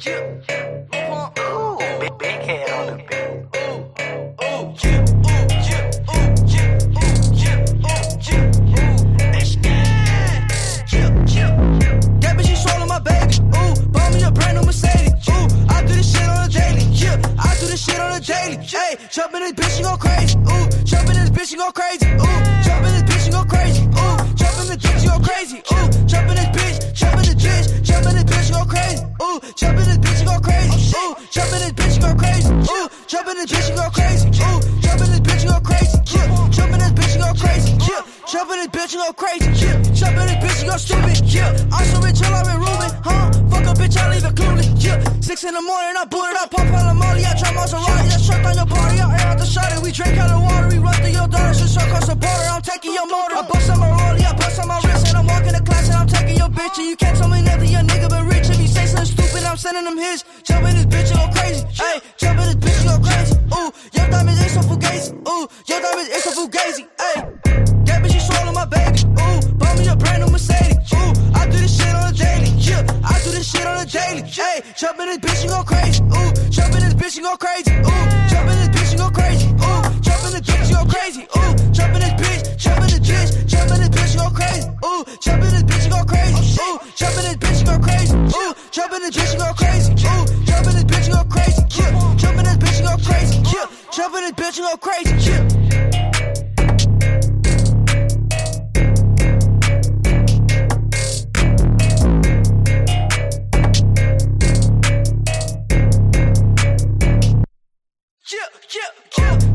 Ooh, big, head on the beat. That bitch, she swallow my baby. Ooh, bought me a brand new Mercedes. Ooh, I do this shit on a daily. Yeah, I do this shit on a daily. Hey, jump in this bitch, she go crazy. Ooh, jump in this bitch, she go crazy. Ooh, jump in this bitch, she go crazy. Ooh, jump in the bitch, she go crazy. Ooh, jump this the bitch, jump this bitch, go crazy. Ooh, jump jump in this bitch, she go crazy. Ooh, jump in this bitch, she go crazy. Ooh, jump in this bitch, she go crazy. Yeah, jump in this bitch, she go crazy. Yeah, jump in this bitch, she go crazy. Yeah, jump in this bitch, she go stupid. Yeah, I'm so rich, I'm in Ruben. Huh? Fuck a bitch, I leave it clueless. Yeah, six in the morning, I boot it up, pop out a molly, I try Maserati, I shut down your party, I air out the shot, we drink out of water, we run through your daughter, sending them his. Jump this bitch, you go crazy. Hey, jump in this bitch, you go crazy. Ooh, your diamonds ain't so fugazi. Ooh, your diamonds ain't so fugazi. Hey, that bitch, she swallow my baby. Ooh, bought me a brand new Mercedes. Ooh, I do this shit on a daily. Yeah, I do this shit on a daily. Hey, jump in this bitch, you go crazy. Ooh, jump in this bitch, you go crazy. Ooh, jump in this Jump in this bitch and go crazy. Ooh, jump in this bitch and go crazy. Yeah, jump in this bitch and go crazy. Yeah, jump in this bitch and go crazy. Yeah. Yeah, yeah, yeah.